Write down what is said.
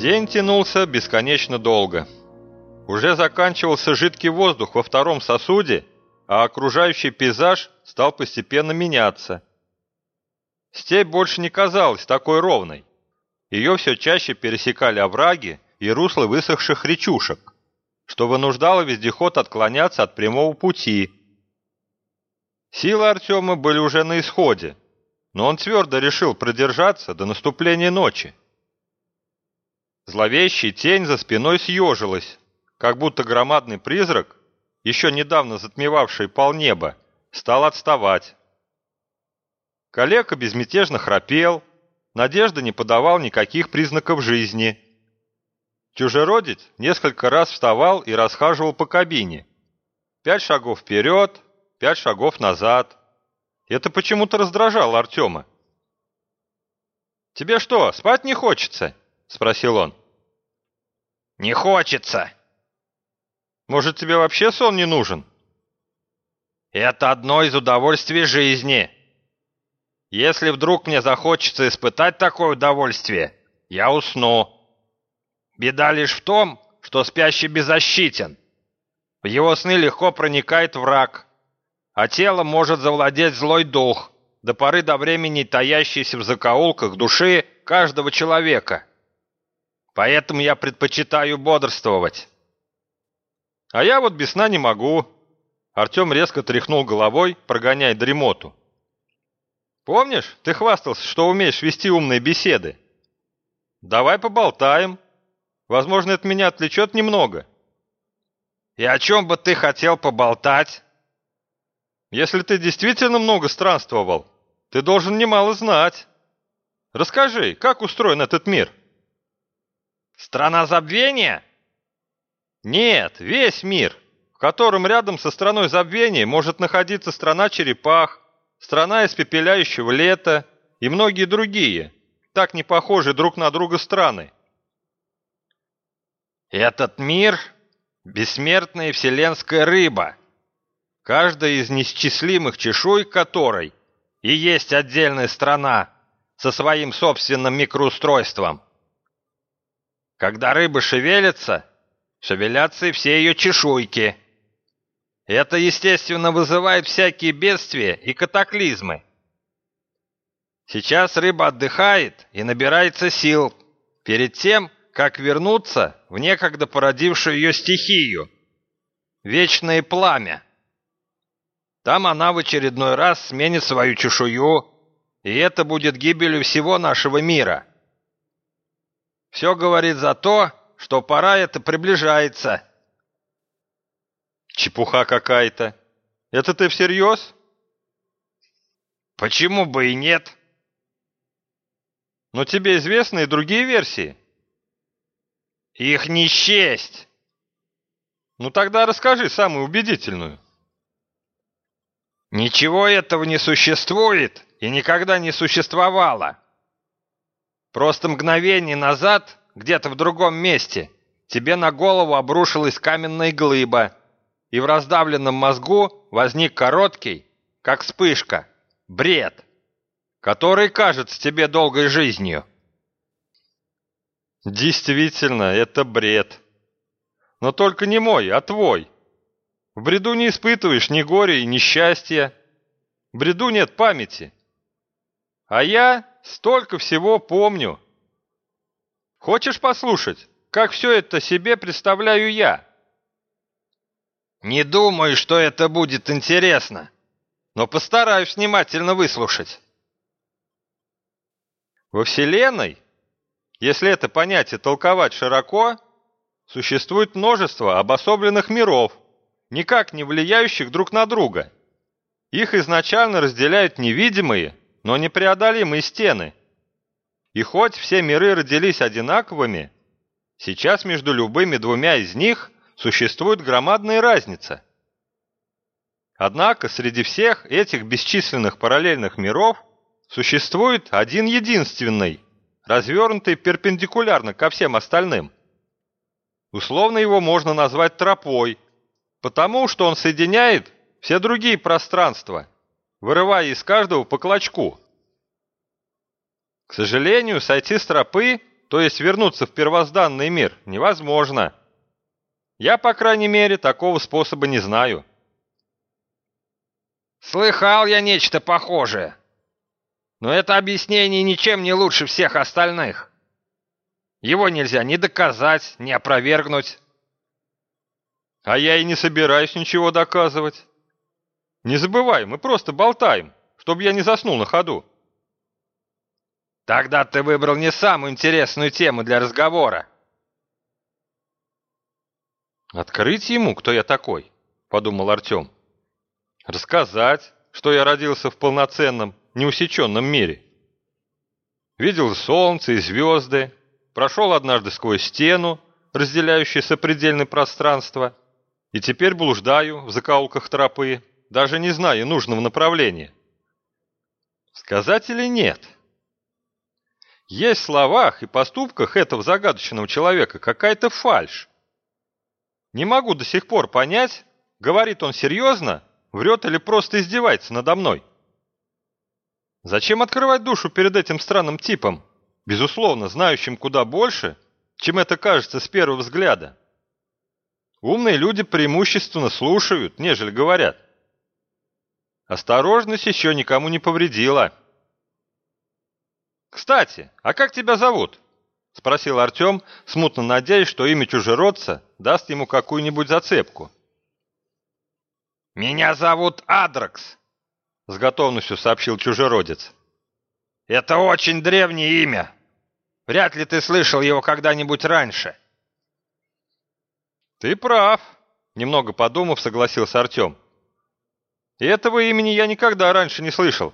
День тянулся бесконечно долго. Уже заканчивался жидкий воздух во втором сосуде, а окружающий пейзаж стал постепенно меняться. Степь больше не казалась такой ровной. Ее все чаще пересекали овраги и руслы высохших речушек, что вынуждало вездеход отклоняться от прямого пути. Силы Артема были уже на исходе, но он твердо решил продержаться до наступления ночи. Зловещая тень за спиной съежилась, как будто громадный призрак, еще недавно затмевавший полнеба, стал отставать. Калека безмятежно храпел, Надежда не подавал никаких признаков жизни. Чужеродец несколько раз вставал и расхаживал по кабине. Пять шагов вперед, пять шагов назад. Это почему-то раздражало Артема. «Тебе что, спать не хочется?» — спросил он. «Не хочется!» «Может, тебе вообще сон не нужен?» «Это одно из удовольствий жизни!» Если вдруг мне захочется испытать такое удовольствие, я усну. Беда лишь в том, что спящий беззащитен. В его сны легко проникает враг, а тело может завладеть злой дух, до поры до времени таящийся в закоулках души каждого человека. Поэтому я предпочитаю бодрствовать. А я вот без сна не могу. Артем резко тряхнул головой, прогоняя дремоту. Помнишь, ты хвастался, что умеешь вести умные беседы? Давай поболтаем. Возможно, это меня отвлечет немного. И о чем бы ты хотел поболтать? Если ты действительно много странствовал, ты должен немало знать. Расскажи, как устроен этот мир? Страна забвения? Нет, весь мир, в котором рядом со страной забвения может находиться страна черепах, страна испепеляющего лета и многие другие, так не похожие друг на друга страны. Этот мир — бессмертная вселенская рыба, каждая из неисчислимых чешуй которой и есть отдельная страна со своим собственным микроустройством. Когда рыба шевелится, шевелятся и все ее чешуйки — это, естественно, вызывает всякие бедствия и катаклизмы. Сейчас рыба отдыхает и набирается сил перед тем, как вернуться в некогда породившую ее стихию – вечное пламя. Там она в очередной раз сменит свою чешую, и это будет гибелью всего нашего мира. Все говорит за то, что пора это приближается – Чепуха какая-то. Это ты всерьез? Почему бы и нет? Но тебе известны и другие версии. Их не счесть. Ну тогда расскажи самую убедительную. Ничего этого не существует и никогда не существовало. Просто мгновение назад, где-то в другом месте, тебе на голову обрушилась каменная глыба, и в раздавленном мозгу возник короткий, как вспышка, бред, который кажется тебе долгой жизнью. Действительно, это бред. Но только не мой, а твой. В бреду не испытываешь ни горя и ни счастья. В бреду нет памяти. А я столько всего помню. Хочешь послушать, как все это себе представляю я? Не думаю, что это будет интересно, но постараюсь внимательно выслушать. Во Вселенной, если это понятие толковать широко, существует множество обособленных миров, никак не влияющих друг на друга. Их изначально разделяют невидимые, но непреодолимые стены. И хоть все миры родились одинаковыми, сейчас между любыми двумя из них – существует громадная разница. Однако среди всех этих бесчисленных параллельных миров существует один единственный, развернутый перпендикулярно ко всем остальным. Условно его можно назвать тропой, потому что он соединяет все другие пространства, вырывая из каждого по клочку. К сожалению, сойти с тропы то есть вернуться в первозданный мир, невозможно. Я, по крайней мере, такого способа не знаю. Слыхал я нечто похожее. Но это объяснение ничем не лучше всех остальных. Его нельзя ни доказать, ни опровергнуть. А я и не собираюсь ничего доказывать. Не забывай, мы просто болтаем, чтобы я не заснул на ходу. Тогда ты выбрал не самую интересную тему для разговора. Открыть ему, кто я такой, подумал Артем. Рассказать, что я родился в полноценном, неусеченном мире. Видел солнце и звезды, прошел однажды сквозь стену, разделяющую сопредельное пространство, и теперь блуждаю в закоулках тропы, даже не зная нужного направления. Сказать или нет? Есть в словах и поступках этого загадочного человека какая-то фальшь. Не могу до сих пор понять, говорит он серьезно, врет или просто издевается надо мной. Зачем открывать душу перед этим странным типом, безусловно, знающим куда больше, чем это кажется с первого взгляда? Умные люди преимущественно слушают, нежели говорят. Осторожность еще никому не повредила. «Кстати, а как тебя зовут?» — спросил Артем, смутно надеясь, что имя чужеродца даст ему какую-нибудь зацепку. «Меня зовут Адракс», с готовностью сообщил чужеродец. «Это очень древнее имя. Вряд ли ты слышал его когда-нибудь раньше». «Ты прав», — немного подумав, согласился Артем. «И этого имени я никогда раньше не слышал».